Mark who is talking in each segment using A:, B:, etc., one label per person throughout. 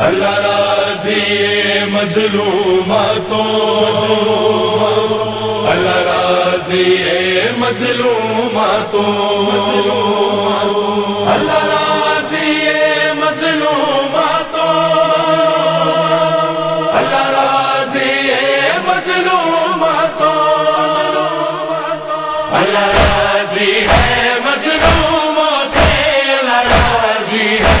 A: اللہ دیے مظلوماتوں۔ اللہ راضیے مظلوماتوں۔ اللہ راضیے مظلوماتوں۔ اللہ راضیے مظلوماتوں۔ اللہ راضی ہے مظلوموں سے اللہ راضی ہے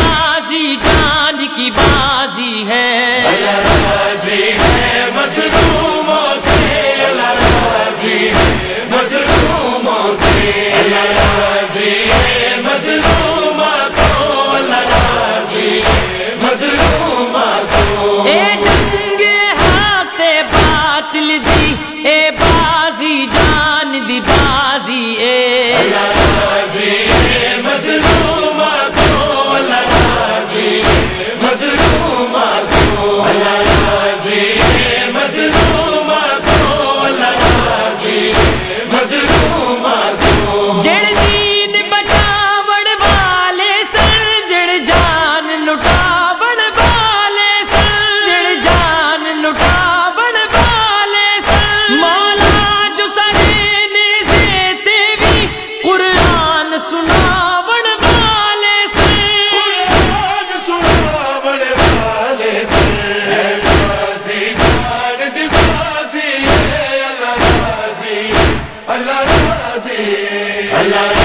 A: اللہ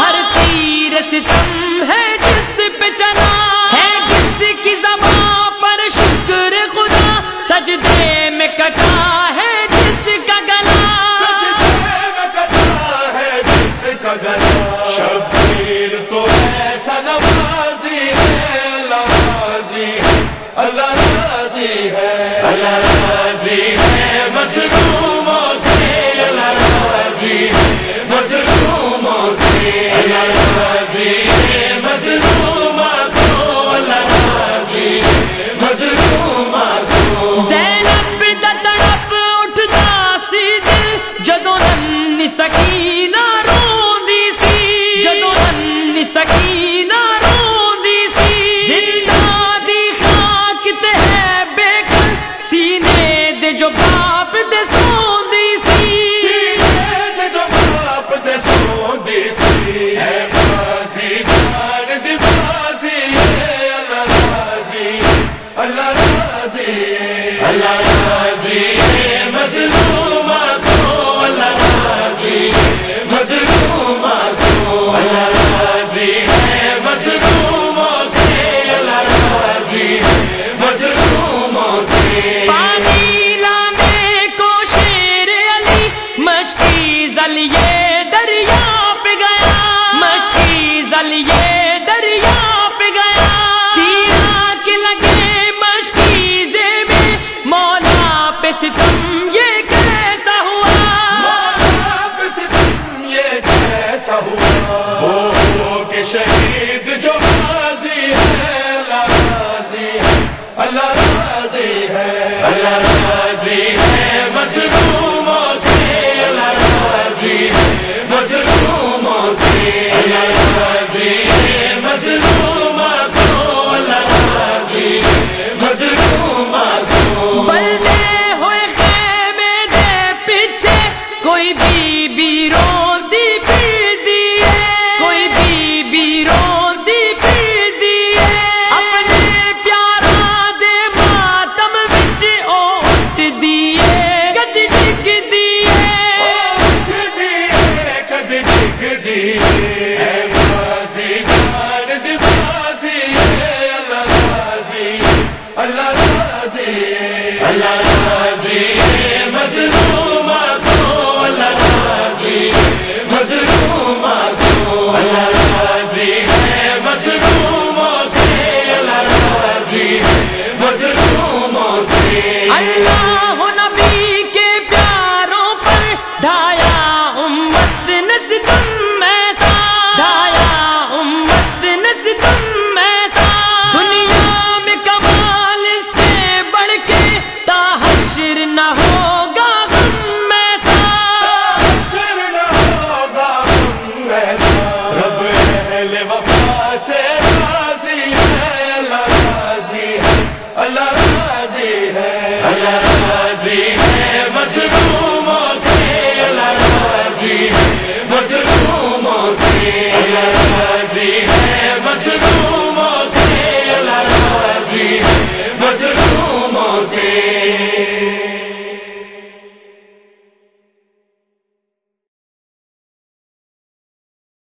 B: ہر تیر ستم ہے جس پہ چلا ہے جس کی زباں پر شکر خدا سجدے میں کٹا ہے جس کا گلا سجدے میں
A: کٹا ہے جس کا گلا شبیر سکینہ